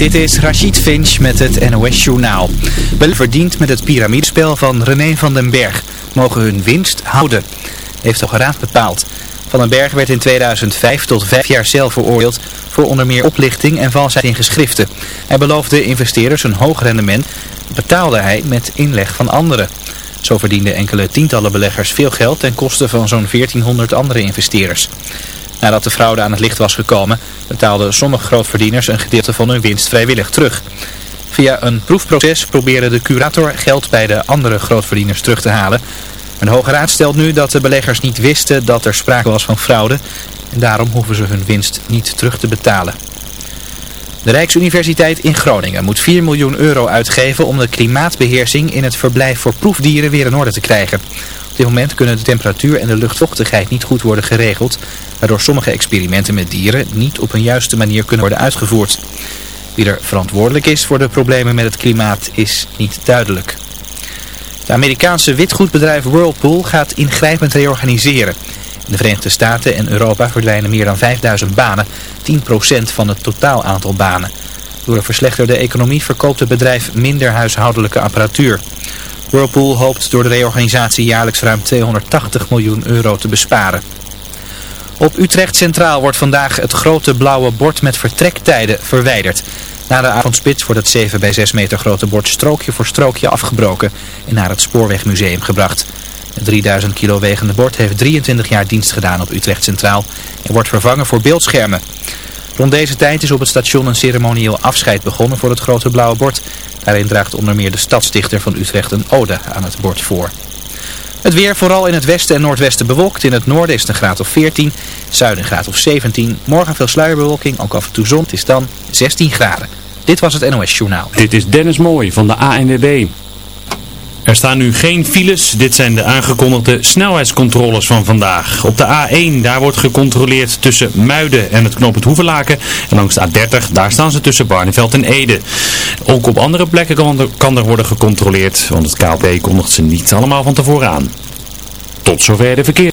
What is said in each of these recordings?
Dit is Rachid Finch met het NOS Journaal. Wel verdiend met het piramidespel van René van den Berg. Mogen hun winst houden. Heeft de Raad bepaald. Van den Berg werd in 2005 tot vijf jaar cel veroordeeld voor onder meer oplichting en valsheid in geschriften. Hij beloofde investeerders een hoog rendement, betaalde hij met inleg van anderen. Zo verdienden enkele tientallen beleggers veel geld ten koste van zo'n 1400 andere investeerders. Nadat de fraude aan het licht was gekomen, betaalden sommige grootverdieners een gedeelte van hun winst vrijwillig terug. Via een proefproces probeerde de curator geld bij de andere grootverdieners terug te halen. Een hoge raad stelt nu dat de beleggers niet wisten dat er sprake was van fraude en daarom hoeven ze hun winst niet terug te betalen. De Rijksuniversiteit in Groningen moet 4 miljoen euro uitgeven om de klimaatbeheersing in het verblijf voor proefdieren weer in orde te krijgen. Dit moment kunnen de temperatuur en de luchtvochtigheid niet goed worden geregeld, waardoor sommige experimenten met dieren niet op een juiste manier kunnen worden uitgevoerd. Wie er verantwoordelijk is voor de problemen met het klimaat is niet duidelijk. Het Amerikaanse witgoedbedrijf Whirlpool gaat ingrijpend reorganiseren. In de Verenigde Staten en Europa verdwijnen meer dan 5000 banen, 10% van het totaal aantal banen. Door een verslechterde economie verkoopt het bedrijf minder huishoudelijke apparatuur. Whirlpool hoopt door de reorganisatie jaarlijks ruim 280 miljoen euro te besparen. Op Utrecht Centraal wordt vandaag het grote blauwe bord met vertrektijden verwijderd. Na de avondspits wordt het 7 bij 6 meter grote bord strookje voor strookje afgebroken en naar het Spoorwegmuseum gebracht. Het 3000 kilo wegende bord heeft 23 jaar dienst gedaan op Utrecht Centraal en wordt vervangen voor beeldschermen. Rond deze tijd is op het station een ceremonieel afscheid begonnen voor het grote blauwe bord. Daarin draagt onder meer de stadsdichter van Utrecht een ode aan het bord voor. Het weer vooral in het westen en noordwesten bewolkt. In het noorden is het een graad of 14, zuiden een graad of 17. Morgen veel sluierbewolking, ook af en toe zon. Het is dan 16 graden. Dit was het NOS Journaal. Dit is Dennis Mooij van de ANWB. Er staan nu geen files. Dit zijn de aangekondigde snelheidscontroles van vandaag. Op de A1, daar wordt gecontroleerd tussen Muiden en het knooppunt Hoevelaken. En langs de A30, daar staan ze tussen Barneveld en Ede. Ook op andere plekken kan er, kan er worden gecontroleerd, want het KLP kondigt ze niet allemaal van tevoren aan. Tot zover de verkeer.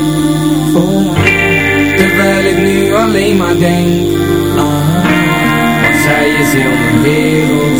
Want zij is heel mijn wereld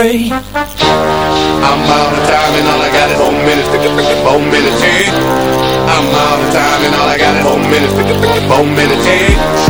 I'm out of time and all I got is home minute to get the bone minute. Eh? I'm out of time and all I got is home minute to get the bone minute. Eh?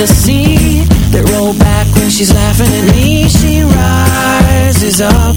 the sea that rolled back when she's laughing at me. She rises up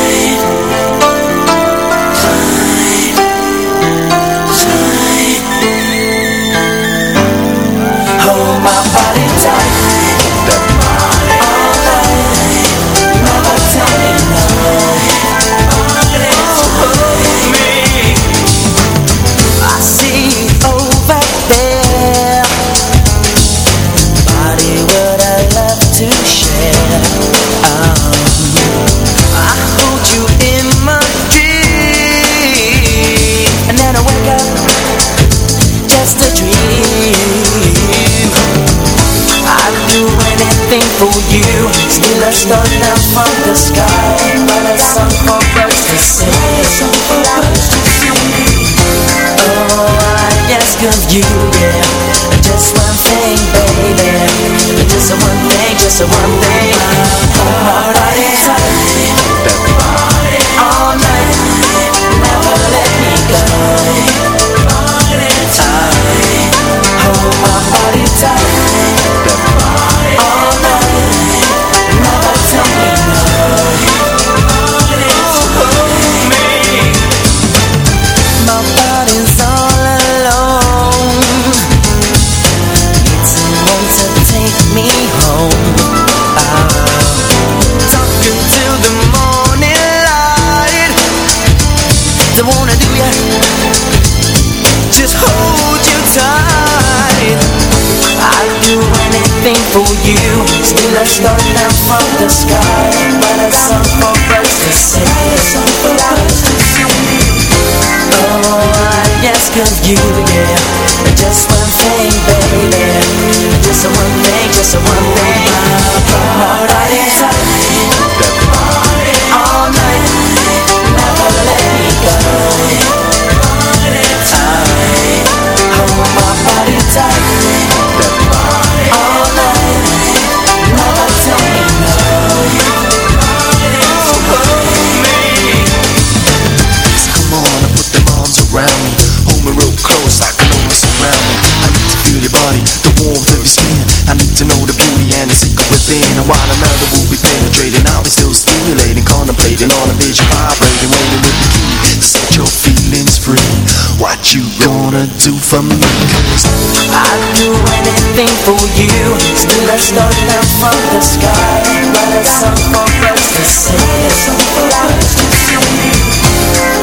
of you, yeah. Just one thing, baby. Just one thing, just one thing. I wanna do ya. Just hold you tight. I'd do anything for you. Still I start down from the sky But I song for birds to sing Oh, I ask of you, yeah. Just one thing, baby. Just one thing, just one thing. My heart is another will be penetrating I'll be still stimulating, contemplating on a vision Vibrating, waiting with the key. To set your feelings free. What you gonna do for me? Cause I'd do anything for you. Still I start down from the sky. But a song for friends to sing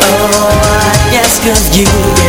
Oh, I ask of you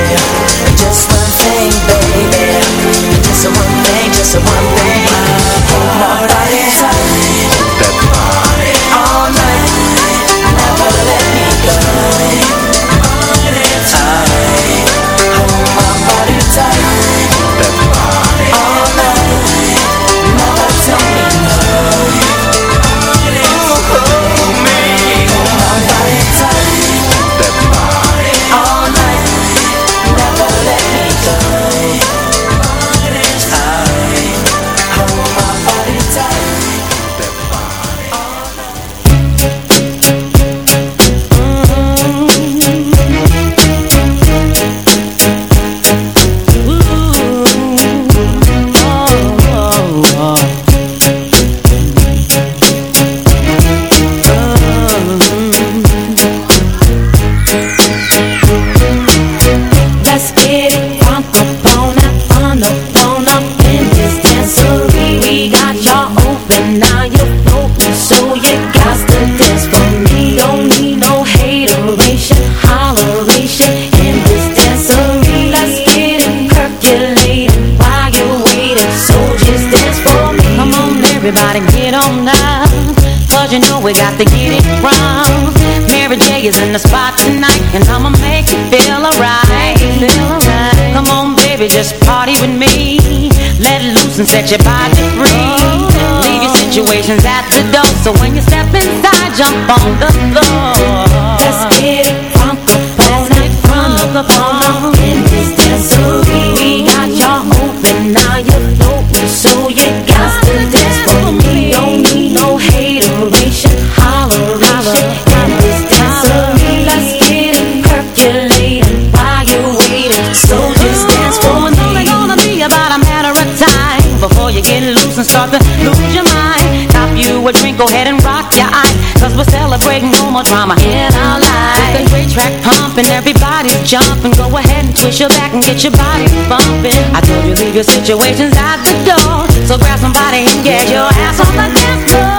your body breathe. Leave your situations at the door. So when you step inside, jump on the and everybody jump and go ahead and twist your back and get your body bumping. I told you leave your situations out the door, so grab somebody and get your ass on the dance floor.